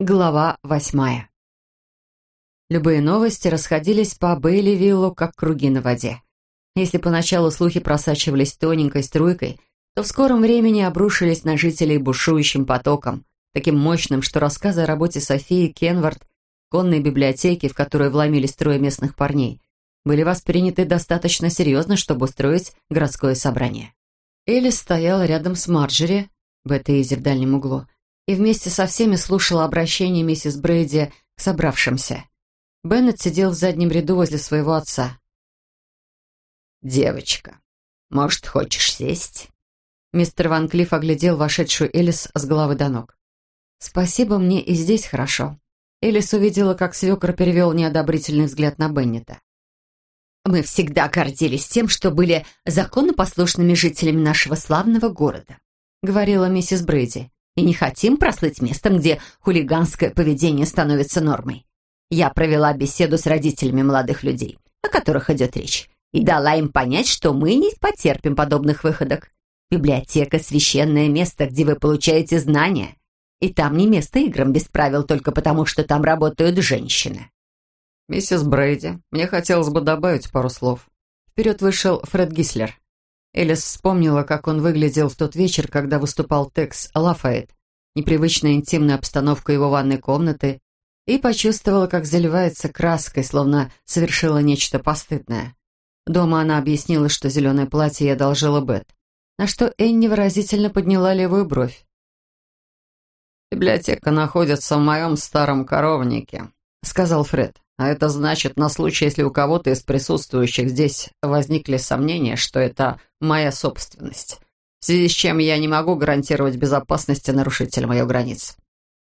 Глава восьмая. Любые новости расходились по Бейли-Виллу, как круги на воде. Если поначалу слухи просачивались тоненькой струйкой, то в скором времени обрушились на жителей бушующим потоком, таким мощным, что рассказы о работе Софии Кенвард, конной библиотеки, в которую вломились трое местных парней, были восприняты достаточно серьезно, чтобы устроить городское собрание. Элис стояла рядом с Марджери, Бетта Изи в дальнем углу, и вместе со всеми слушала обращение миссис Брейди к собравшимся. Беннет сидел в заднем ряду возле своего отца. «Девочка, может, хочешь сесть?» Мистер Ван Клифф оглядел вошедшую Элис с головы до ног. «Спасибо, мне и здесь хорошо». Элис увидела, как свекр перевел неодобрительный взгляд на Беннета. «Мы всегда гордились тем, что были законопослушными жителями нашего славного города», говорила миссис Брейди и не хотим прослыть местом, где хулиганское поведение становится нормой. Я провела беседу с родителями молодых людей, о которых идет речь, и дала им понять, что мы не потерпим подобных выходок. Библиотека — священное место, где вы получаете знания, и там не место играм без правил только потому, что там работают женщины. «Миссис Брейди, мне хотелось бы добавить пару слов». Вперед вышел Фред Гислер. Элис вспомнила, как он выглядел в тот вечер, когда выступал Текс Лафайет, непривычная интимная обстановка его ванной комнаты, и почувствовала, как заливается краской, словно совершила нечто постыдное. Дома она объяснила, что зеленое платье ей одолжила Бет, на что Энни выразительно подняла левую бровь. «Библиотека находится в моем старом коровнике», — сказал Фред. А это значит, на случай, если у кого-то из присутствующих здесь возникли сомнения, что это моя собственность, в связи с чем я не могу гарантировать безопасность нарушителям ее границ.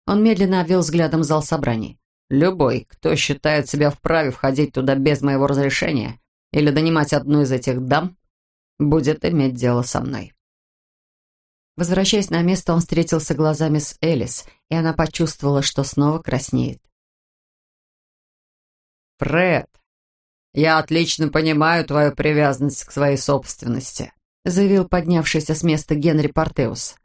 Он медленно обвел взглядом зал собраний. Любой, кто считает себя вправе входить туда без моего разрешения или донимать одну из этих дам, будет иметь дело со мной. Возвращаясь на место, он встретился глазами с Элис, и она почувствовала, что снова краснеет. «Фред, я отлично понимаю твою привязанность к своей собственности», заявил поднявшийся с места Генри Портеус.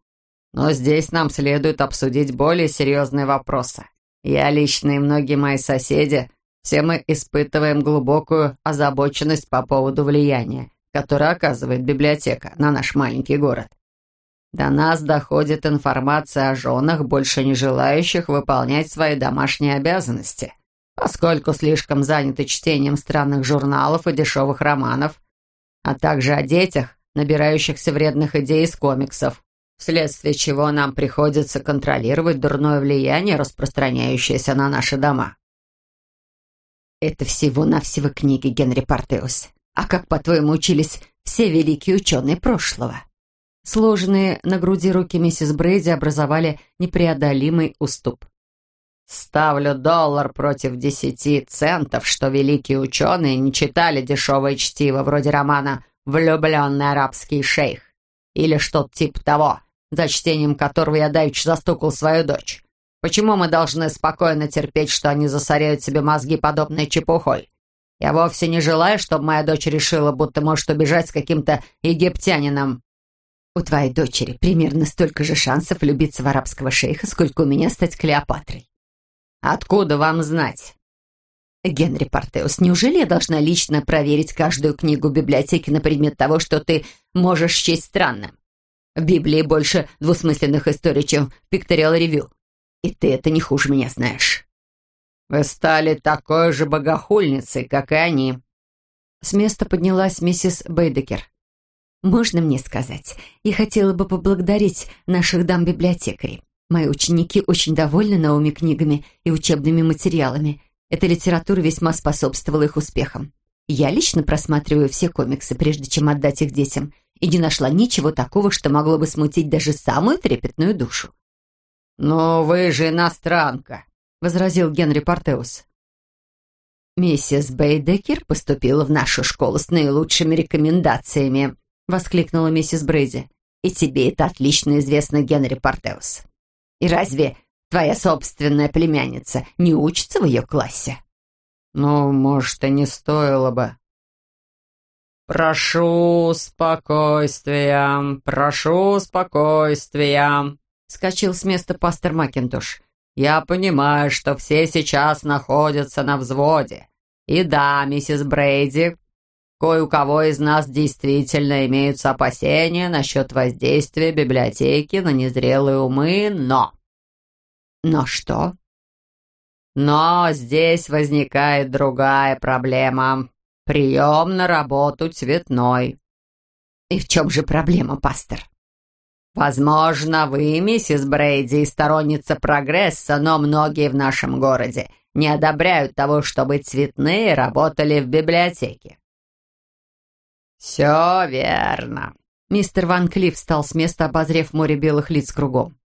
«Но здесь нам следует обсудить более серьезные вопросы. Я лично и многие мои соседи, все мы испытываем глубокую озабоченность по поводу влияния, которое оказывает библиотека на наш маленький город. До нас доходит информация о женах, больше не желающих выполнять свои домашние обязанности» поскольку слишком заняты чтением странных журналов и дешевых романов, а также о детях, набирающихся вредных идей из комиксов, вследствие чего нам приходится контролировать дурное влияние, распространяющееся на наши дома. Это всего-навсего книги Генри Партеус. А как, по-твоему, учились все великие ученые прошлого? Сложенные на груди руки миссис Брейди образовали непреодолимый уступ. Ставлю доллар против десяти центов, что великие ученые не читали дешевое чтиво вроде романа «Влюбленный арабский шейх» или что-то типа того, за чтением которого я давеча застукал свою дочь. Почему мы должны спокойно терпеть, что они засоряют себе мозги подобной чепухой? Я вовсе не желаю, чтобы моя дочь решила, будто может убежать с каким-то египтянином. У твоей дочери примерно столько же шансов влюбиться в арабского шейха, сколько у меня стать Клеопатрой. Откуда вам знать? Генри Портеус, неужели я должна лично проверить каждую книгу библиотеки на предмет того, что ты можешь счесть странным? В Библии больше двусмысленных историй, чем в Пикториал Ревью. И ты это не хуже меня знаешь. Вы стали такой же богохульницей, как и они. С места поднялась миссис Бейдекер. «Можно мне сказать? Я хотела бы поблагодарить наших дам-библиотекарей. Мои ученики очень довольны новыми книгами и учебными материалами. Эта литература весьма способствовала их успехам. Я лично просматриваю все комиксы, прежде чем отдать их детям, и не нашла ничего такого, что могло бы смутить даже самую трепетную душу. «Но вы же иностранка», — возразил Генри Портеус. «Миссис Бейдекер поступила в нашу школу с наилучшими рекомендациями», — воскликнула миссис Брейди. «И тебе это отлично известно, Генри Портеус». И разве твоя собственная племянница не учится в ее классе?» «Ну, может, и не стоило бы». «Прошу спокойствия, прошу спокойствия», — скачал с места пастор Макинтош. Я понимаю, что все сейчас находятся на взводе. И да, миссис Брейди, кое у кого из нас действительно имеются опасения насчет воздействия библиотеки на незрелые умы, но... Но что? Но здесь возникает другая проблема. Прием на работу цветной. И в чем же проблема, пастор? Возможно, вы, миссис Брейди, сторонница прогресса, но многие в нашем городе не одобряют того, чтобы цветные работали в библиотеке. «Все верно». Мистер Ван Клифф встал с места, обозрев море белых лиц кругом.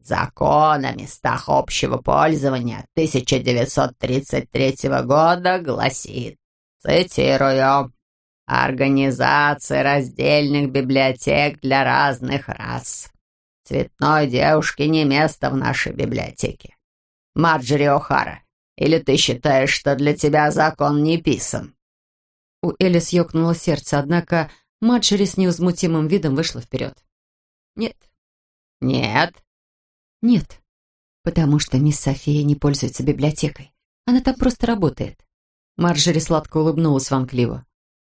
Закон о местах общего пользования 1933 года гласит, цитирую, «Организация раздельных библиотек для разных рас. Цветной девушке не место в нашей библиотеке. Марджери О'Хара, или ты считаешь, что для тебя закон не писан?» У Элис ёкнуло сердце, однако Марджери с невозмутимым видом вышла вперед. «Нет». «Нет?» Нет, потому что мисс София не пользуется библиотекой. Она там просто работает. Марджери сладко улыбнулась Кливу.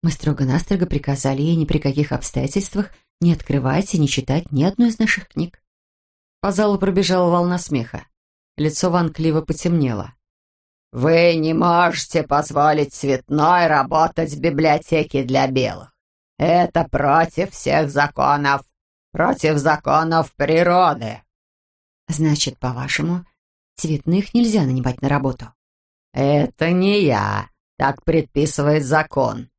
Мы строго-настрого приказали ей ни при каких обстоятельствах не открывать и не читать ни одной из наших книг. По залу пробежала волна смеха. Лицо Ван Клива потемнело. «Вы не можете позволить цветной работать в библиотеке для белых. Это против всех законов, против законов природы». Значит, по-вашему, цветных нельзя нанимать на работу? Это не я. Так предписывает закон.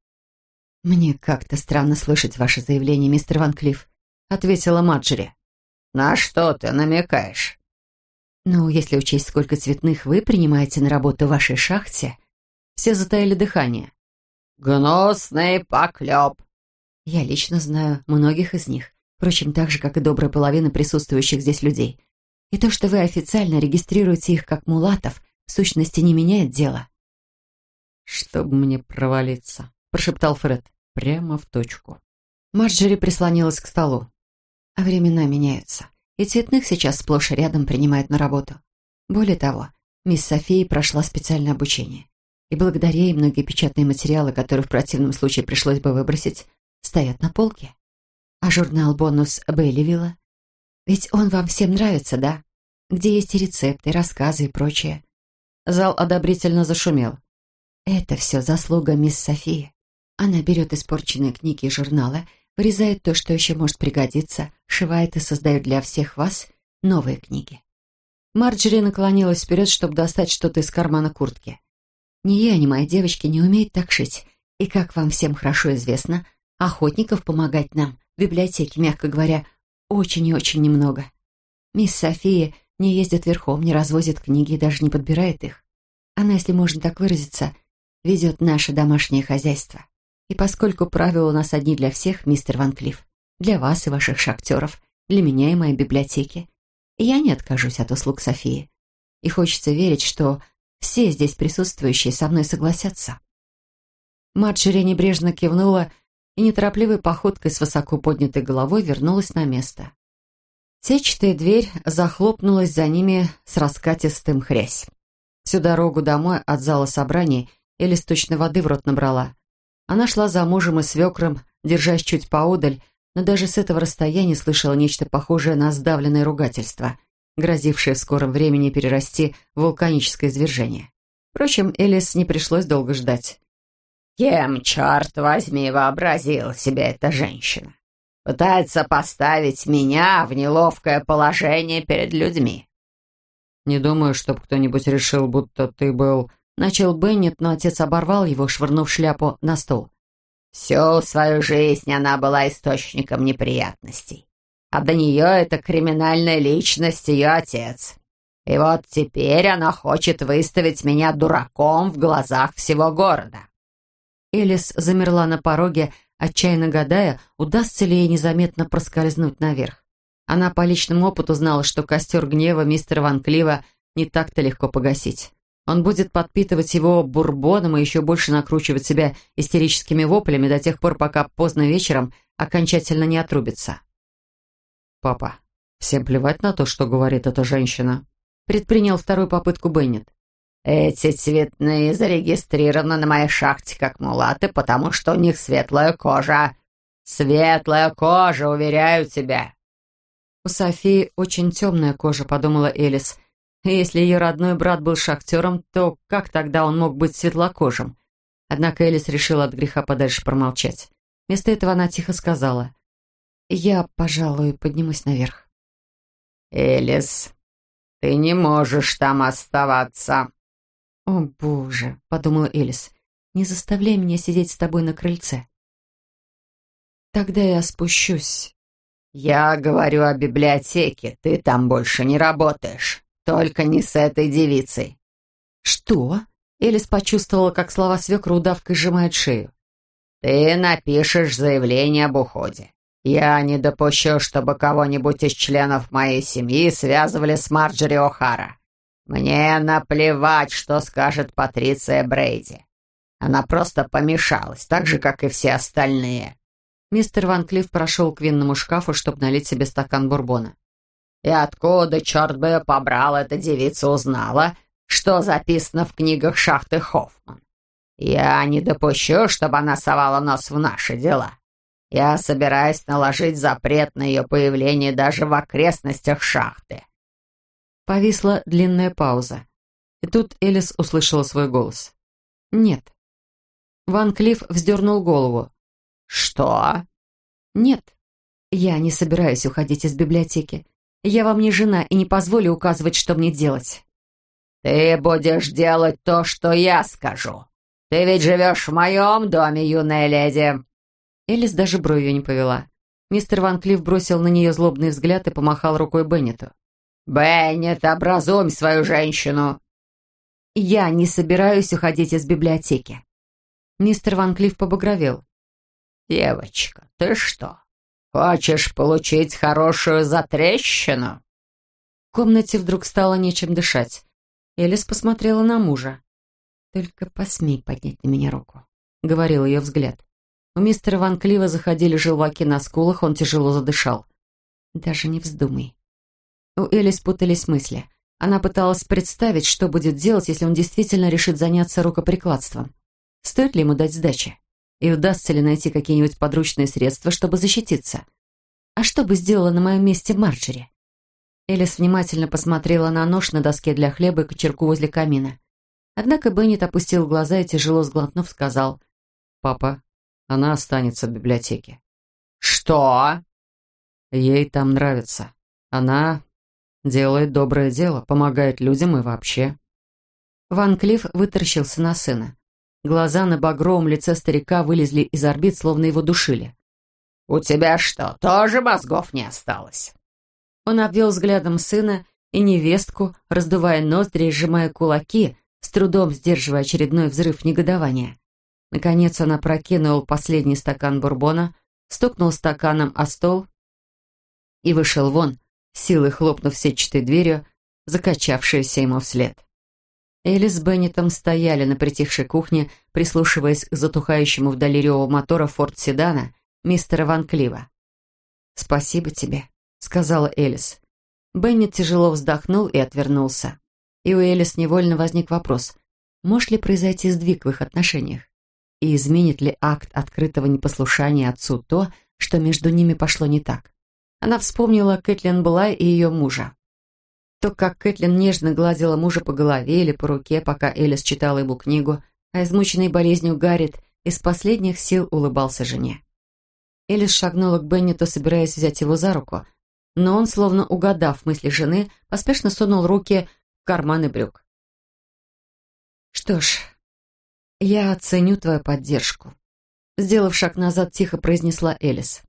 Мне как-то странно слышать ваше заявление, мистер Ван Клифф, ответила Маджери. На что ты намекаешь? Ну, если учесть, сколько цветных вы принимаете на работу в вашей шахте, все затаили дыхание. Гнусный поклеп. Я лично знаю многих из них, впрочем, так же, как и добрая половина присутствующих здесь людей. И то, что вы официально регистрируете их как мулатов, в сущности не меняет дело. «Чтоб мне провалиться», — прошептал Фред, прямо в точку. Марджери прислонилась к столу. А времена меняются, и цветных сейчас сплошь и рядом принимают на работу. Более того, мисс София прошла специальное обучение. И благодаря ей многие печатные материалы, которые в противном случае пришлось бы выбросить, стоят на полке. А журнал «Бонус» Бейливилла ведь он вам всем нравится, да? Где есть и рецепты, рассказы и прочее. Зал одобрительно зашумел. Это все заслуга мисс Софии. Она берет испорченные книги и журналы, вырезает то, что еще может пригодиться, шивает и создает для всех вас новые книги. Марджери наклонилась вперед, чтобы достать что-то из кармана куртки. Ни я, ни мои девочки не умеют так шить. И, как вам всем хорошо известно, охотников помогать нам в библиотеке, мягко говоря, очень и очень немного. Мисс София не ездит верхом, не развозит книги и даже не подбирает их. Она, если можно так выразиться, ведет наше домашнее хозяйство. И поскольку правила у нас одни для всех, мистер Ван Клифф, для вас и ваших шахтеров, для меня и моей библиотеки, я не откажусь от услуг Софии. И хочется верить, что все здесь присутствующие со мной согласятся. Марджери небрежно кивнула и неторопливой походкой с высоко поднятой головой вернулась на место. Сетчатая дверь захлопнулась за ними с раскатистым хрясь. Всю дорогу домой от зала собраний Элис точно воды в рот набрала. Она шла за мужем и свекром, держась чуть поодаль, но даже с этого расстояния слышала нечто похожее на сдавленное ругательство, грозившее в скором времени перерасти в вулканическое извержение. Впрочем, Элис не пришлось долго ждать. Кем, черт возьми, вообразила себя эта женщина? Пытается поставить меня в неловкое положение перед людьми. Не думаю, чтоб кто-нибудь решил, будто ты был... Начал Беннет, но отец оборвал его, швырнув шляпу на стол. Всю свою жизнь она была источником неприятностей. А до нее это криминальная личность, ее отец. И вот теперь она хочет выставить меня дураком в глазах всего города. Элис замерла на пороге, отчаянно гадая, удастся ли ей незаметно проскользнуть наверх. Она по личному опыту знала, что костер гнева мистера Ван Клива не так-то легко погасить. Он будет подпитывать его бурбоном и еще больше накручивать себя истерическими воплями до тех пор, пока поздно вечером окончательно не отрубится. «Папа, всем плевать на то, что говорит эта женщина?» Предпринял вторую попытку Беннет. «Эти цветные зарегистрированы на моей шахте как мулаты, потому что у них светлая кожа. Светлая кожа, уверяю тебя!» «У Софии очень темная кожа», — подумала Элис. «Если ее родной брат был шахтером, то как тогда он мог быть светлокожим?» Однако Элис решила от греха подальше промолчать. Вместо этого она тихо сказала. «Я, пожалуй, поднимусь наверх». «Элис, ты не можешь там оставаться». «О, Боже», — подумала Элис, — «не заставляй меня сидеть с тобой на крыльце». «Тогда я спущусь». «Я говорю о библиотеке. Ты там больше не работаешь. Только не с этой девицей». «Что?» Элис почувствовала, как слова свекра удавкой сжимают шею. «Ты напишешь заявление об уходе. Я не допущу, чтобы кого-нибудь из членов моей семьи связывали с Марджери О'Хара. Мне наплевать, что скажет Патриция Брейди. Она просто помешалась, так же, как и все остальные». Мистер Ван Клифф прошел к винному шкафу, чтобы налить себе стакан бурбона. «И откуда, черт бы, побрал эта девица узнала, что записано в книгах шахты Хоффман? Я не допущу, чтобы она совала нос в наши дела. Я собираюсь наложить запрет на ее появление даже в окрестностях шахты». Повисла длинная пауза. И тут Элис услышала свой голос. «Нет». Ван Клифф вздернул голову. «Что?» «Нет. Я не собираюсь уходить из библиотеки. Я вам не жена и не позволю указывать, что мне делать». «Ты будешь делать то, что я скажу. Ты ведь живешь в моем доме, юная леди». Элис даже бровью не повела. Мистер Ван Клифф бросил на нее злобный взгляд и помахал рукой Беннету. «Беннет, образуем свою женщину!» «Я не собираюсь уходить из библиотеки». Мистер Ван Клифф побагровел. «Девочка, ты что, хочешь получить хорошую затрещину?» В комнате вдруг стало нечем дышать. Элис посмотрела на мужа. «Только посмей поднять на меня руку», — говорил ее взгляд. У мистера Ван Клива заходили желваки на скулах, он тяжело задышал. «Даже не вздумай. У Элис путались мысли. Она пыталась представить, что будет делать, если он действительно решит заняться рукоприкладством. Стоит ли ему дать сдачи? И удастся ли найти какие-нибудь подручные средства, чтобы защититься? А что бы сделала на моем месте Марджери? Элис внимательно посмотрела на нож на доске для хлеба и кочерку возле камина. Однако Беннет опустил глаза и, тяжело сглотнув, сказал, «Папа, она останется в библиотеке». «Что?» «Ей там нравится. Она Делает доброе дело, помогает людям и вообще. Ван Клифф вытаращился на сына. Глаза на багровом лице старика вылезли из орбит, словно его душили. «У тебя что, тоже мозгов не осталось?» Он обвел взглядом сына и невестку, раздувая ноздри и сжимая кулаки, с трудом сдерживая очередной взрыв негодования. Наконец он опрокинул последний стакан бурбона, стукнул стаканом о стол и вышел вон, силой хлопнув сетчатой дверью, закачавшаяся ему вслед. Элли с Беннетом стояли на притихшей кухне, прислушиваясь к затухающему вдали реву мотора форт-седана мистера Ван Клива. «Спасибо тебе», — сказала Элис. Беннет тяжело вздохнул и отвернулся. И у Элис невольно возник вопрос, может ли произойти сдвиг в их отношениях? И изменит ли акт открытого непослушания отцу то, что между ними пошло не так? Она вспомнила Кэтлин Блай и ее мужа. То, как Кэтлин нежно гладила мужа по голове или по руке, пока Элис читала ему книгу, а измученный болезнью Гаррит из последних сил улыбался жене. Элис шагнула к Беннету, собираясь взять его за руку, но он, словно угадав мысли жены, поспешно сунул руки в карманы брюк. «Что ж, я оценю твою поддержку», — сделав шаг назад, тихо произнесла Элис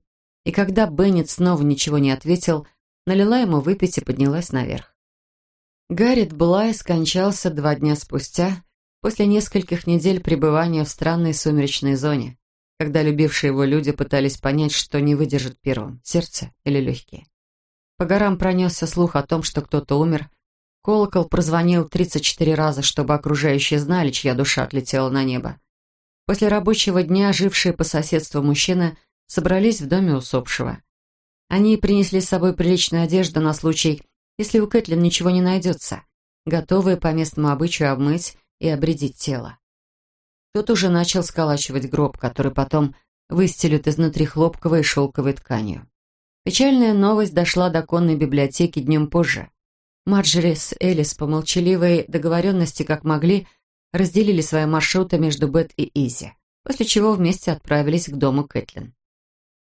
и когда Беннет снова ничего не ответил, налила ему выпить и поднялась наверх. Гаррит Блай скончался два дня спустя, после нескольких недель пребывания в странной сумеречной зоне, когда любившие его люди пытались понять, что не выдержит первым – сердце или легкие. По горам пронесся слух о том, что кто-то умер. Колокол прозвонил 34 раза, чтобы окружающие знали, чья душа отлетела на небо. После рабочего дня жившие по соседству мужчины собрались в доме усопшего. Они принесли с собой приличную одежду на случай, если у Кэтлин ничего не найдется, готовые по местному обычаю обмыть и обредить тело. Тот уже начал сколачивать гроб, который потом выстелют изнутри хлопковой и шелковой тканью. Печальная новость дошла до конной библиотеки днем позже. Марджери с Элис по молчаливой договоренности, как могли, разделили свои маршруты между Бет и Изи, после чего вместе отправились к дому Кэтлин.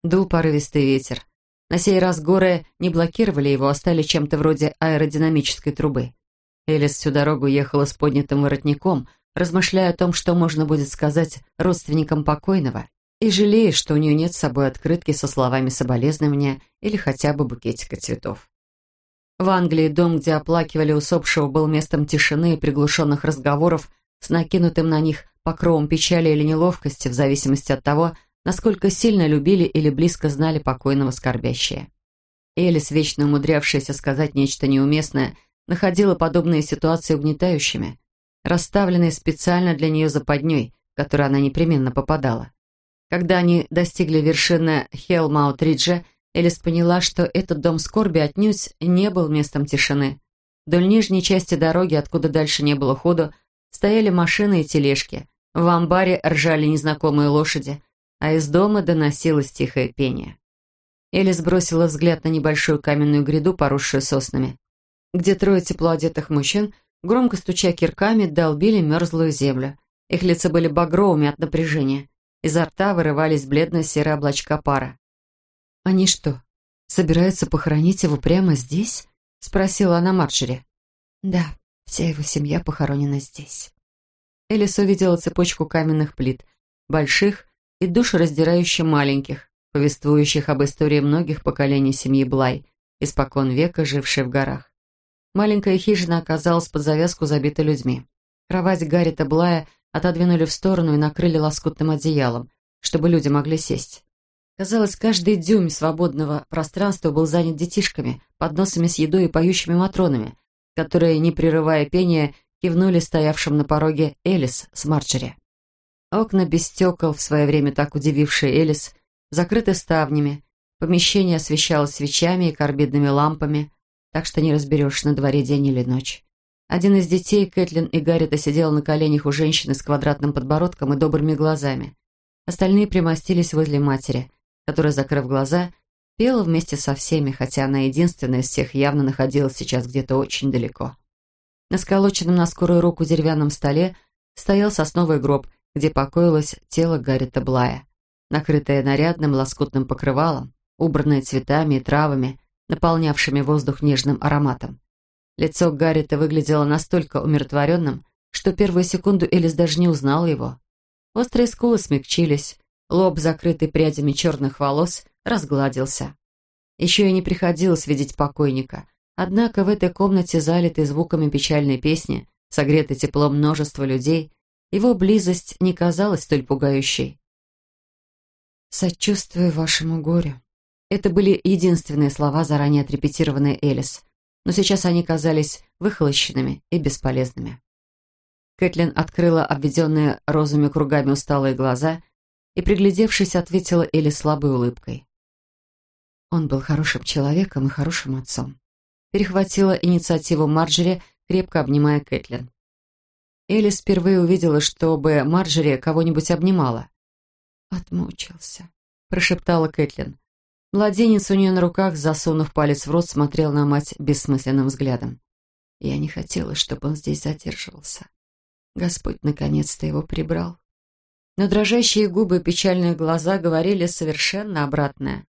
Дул порывистый ветер. На сей раз горы не блокировали его, а стали чем-то вроде аэродинамической трубы. Элис всю дорогу ехала с поднятым воротником, размышляя о том, что можно будет сказать родственникам покойного, и жалея, что у нее нет с собой открытки со словами соболезнования или хотя бы букетика цветов. В Англии дом, где оплакивали усопшего, был местом тишины и приглушенных разговоров с накинутым на них покровом печали или неловкости, в зависимости от того, насколько сильно любили или близко знали покойного скорбящие. Элис, вечно умудрявшаяся сказать нечто неуместное, находила подобные ситуации угнетающими, расставленные специально для нее западней, в которую она непременно попадала. Когда они достигли вершины Хелмаут-Риджа, Элис поняла, что этот дом скорби отнюдь не был местом тишины. Вдоль нижней части дороги, откуда дальше не было ходу, стояли машины и тележки. В амбаре ржали незнакомые лошади, а из дома доносилось тихое пение. Элис бросила взгляд на небольшую каменную гряду, поросшую соснами, где трое тепло одетых мужчин, громко стуча кирками, долбили мерзлую землю. Их лица были багровыми от напряжения. Изо рта вырывались бледно-серые облачка пара. «Они что, собираются похоронить его прямо здесь?» — спросила она Марджери. «Да, вся его семья похоронена здесь». Элис увидела цепочку каменных плит, больших и душераздирающе маленьких, повествующих об истории многих поколений семьи Блай, испокон века жившей в горах. Маленькая хижина оказалась под завязку забита людьми. Кровать Гаррита Блая отодвинули в сторону и накрыли лоскутным одеялом, чтобы люди могли сесть. Казалось, каждый дюйм свободного пространства был занят детишками, подносами с едой и поющими матронами, которые, не прерывая пения, кивнули стоявшим на пороге Элис с Марджери. Окна без стекол, в свое время так удивившие Элис, закрыты ставнями, помещение освещалось свечами и карбидными лампами, так что не разберешь, на дворе день или ночь. Один из детей, Кэтлин и Гаррита, сидел на коленях у женщины с квадратным подбородком и добрыми глазами. Остальные примостились возле матери – которая, закрыв глаза, пела вместе со всеми, хотя она единственная из всех явно находилась сейчас где-то очень далеко. На сколоченном на скорую руку деревянном столе стоял сосновый гроб, где покоилось тело Гаррита Блая, накрытое нарядным лоскутным покрывалом, убранное цветами и травами, наполнявшими воздух нежным ароматом. Лицо Гаррита выглядело настолько умиротворенным, что первую секунду Элис даже не узнала его. Острые скулы смягчились, Лоб, закрытый прядями черных волос, разгладился. Еще и не приходилось видеть покойника. Однако в этой комнате, залитой звуками печальной песни, согретой теплом множества людей, его близость не казалась столь пугающей. «Сочувствую вашему горю». Это были единственные слова, заранее отрепетированные Элис, но сейчас они казались выхолощенными и бесполезными. Кэтлин открыла обведенные розовыми кругами усталые глаза и, приглядевшись, ответила Элли слабой улыбкой. Он был хорошим человеком и хорошим отцом. Перехватила инициативу Марджери, крепко обнимая Кэтлин. Элли впервые увидела, чтобы Марджери кого-нибудь обнимала. «Отмучился», — прошептала Кэтлин. Младенец у нее на руках, засунув палец в рот, смотрел на мать бессмысленным взглядом. Я не хотела, чтобы он здесь задерживался. Господь наконец-то его прибрал. Но дрожащие губы и печальные глаза говорили совершенно обратное.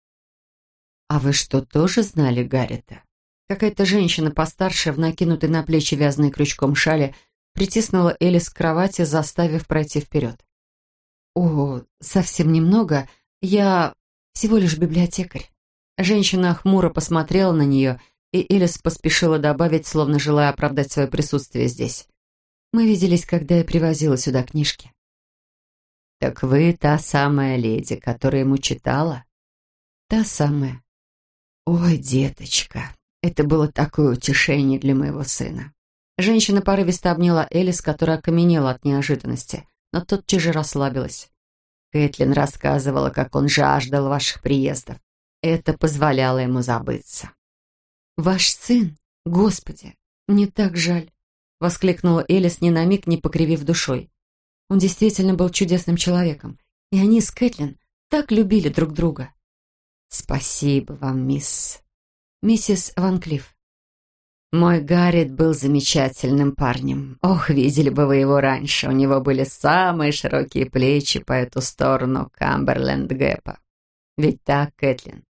«А вы что, тоже знали Гаррита?» Какая-то женщина постарше, в накинутой на плечи вязаной крючком шале, притиснула Элис к кровати, заставив пройти вперед. «О, совсем немного. Я всего лишь библиотекарь». Женщина хмуро посмотрела на нее, и Элис поспешила добавить, словно желая оправдать свое присутствие здесь. «Мы виделись, когда я привозила сюда книжки». «Так вы та самая леди, которая ему читала?» «Та самая». «Ой, деточка, это было такое утешение для моего сына». Женщина порывисто обняла Элис, которая окаменела от неожиданности, но тотчас же расслабилась. Кэтлин рассказывала, как он жаждал ваших приездов. Это позволяло ему забыться. «Ваш сын?» «Господи, мне так жаль!» — воскликнула Элис, ни на миг не покривив душой. Он действительно был чудесным человеком, и они с Кэтлин так любили друг друга. «Спасибо вам, мисс...» «Миссис Ван Клифф». «Мой Гаррит был замечательным парнем. Ох, видели бы вы его раньше. У него были самые широкие плечи по эту сторону Камберленд Гэпа. Ведь так, Кэтлин?»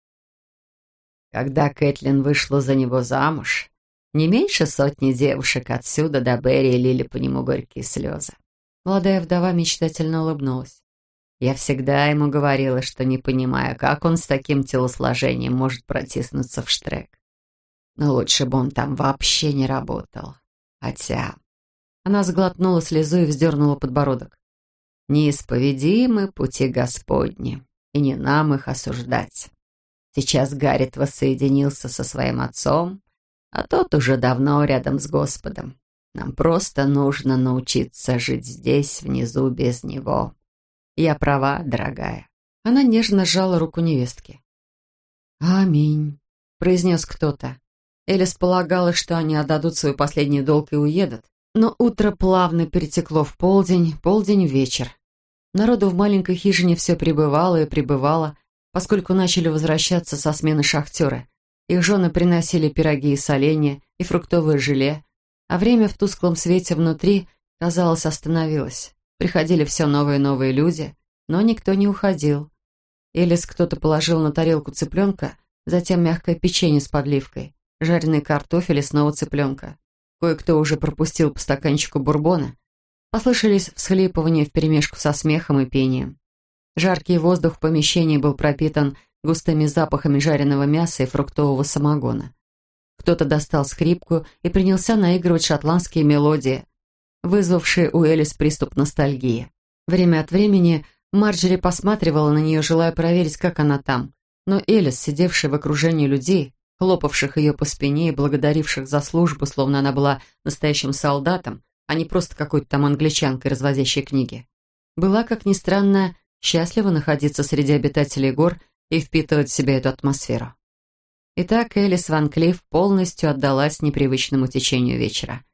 Когда Кэтлин вышла за него замуж, не меньше сотни девушек отсюда до Берри лили по нему горькие слезы. Молодая вдова мечтательно улыбнулась. Я всегда ему говорила, что не понимаю, как он с таким телосложением может протиснуться в штрек. Но лучше бы он там вообще не работал. Хотя... Она сглотнула слезу и вздернула подбородок. «Неисповедимы пути Господни, и не нам их осуждать. Сейчас Гаррит воссоединился со своим отцом, а тот уже давно рядом с Господом. Нам просто нужно научиться жить здесь, внизу, без него. Я права, дорогая». Она нежно сжала руку невестки. «Аминь», — произнес кто-то. Элис полагала, что они отдадут свой последний долг и уедут. Но утро плавно перетекло в полдень, полдень в вечер. Народу в маленькой хижине все прибывало и прибывало, поскольку начали возвращаться со смены шахтеры. Их жены приносили пироги и соленья, и фруктовое желе, а время в тусклом свете внутри, казалось, остановилось. Приходили все новые и новые люди, но никто не уходил. Элис кто-то положил на тарелку цыпленка, затем мягкое печенье с подливкой, жареный картофель и снова цыпленка. Кое-кто уже пропустил по стаканчику бурбона. Послышались всхлипывания вперемешку со смехом и пением. Жаркий воздух в помещении был пропитан густыми запахами жареного мяса и фруктового самогона. Кто-то достал скрипку и принялся наигрывать шотландские мелодии, вызвавшие у Элис приступ ностальгии. Время от времени Марджери посматривала на нее, желая проверить, как она там. Но Элис, сидевшая в окружении людей, хлопавших ее по спине и благодаривших за службу, словно она была настоящим солдатом, а не просто какой-то там англичанкой, развозящей книги, была, как ни странно, счастлива находиться среди обитателей гор и впитывать в себя эту атмосферу. Итак, Элис Ван Клифф полностью отдалась непривычному течению вечера.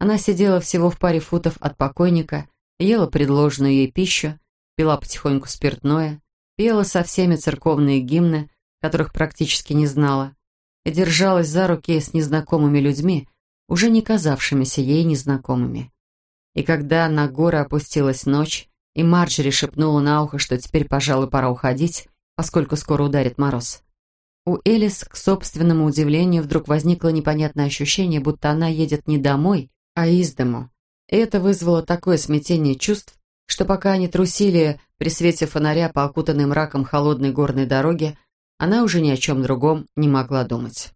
Она сидела всего в паре футов от покойника, ела предложенную ей пищу, пила потихоньку спиртное, пела со всеми церковные гимны, которых практически не знала, и держалась за руки с незнакомыми людьми, уже не казавшимися ей незнакомыми. И когда на горы опустилась ночь, и Марджери шепнула на ухо, что теперь, пожалуй, пора уходить, поскольку скоро ударит мороз, у Элис, к собственному удивлению, вдруг возникло непонятное ощущение, будто она едет не домой, а из дому. И это вызвало такое смятение чувств, что пока они трусили при свете фонаря по окутанной мраком холодной горной дороге, она уже ни о чем другом не могла думать.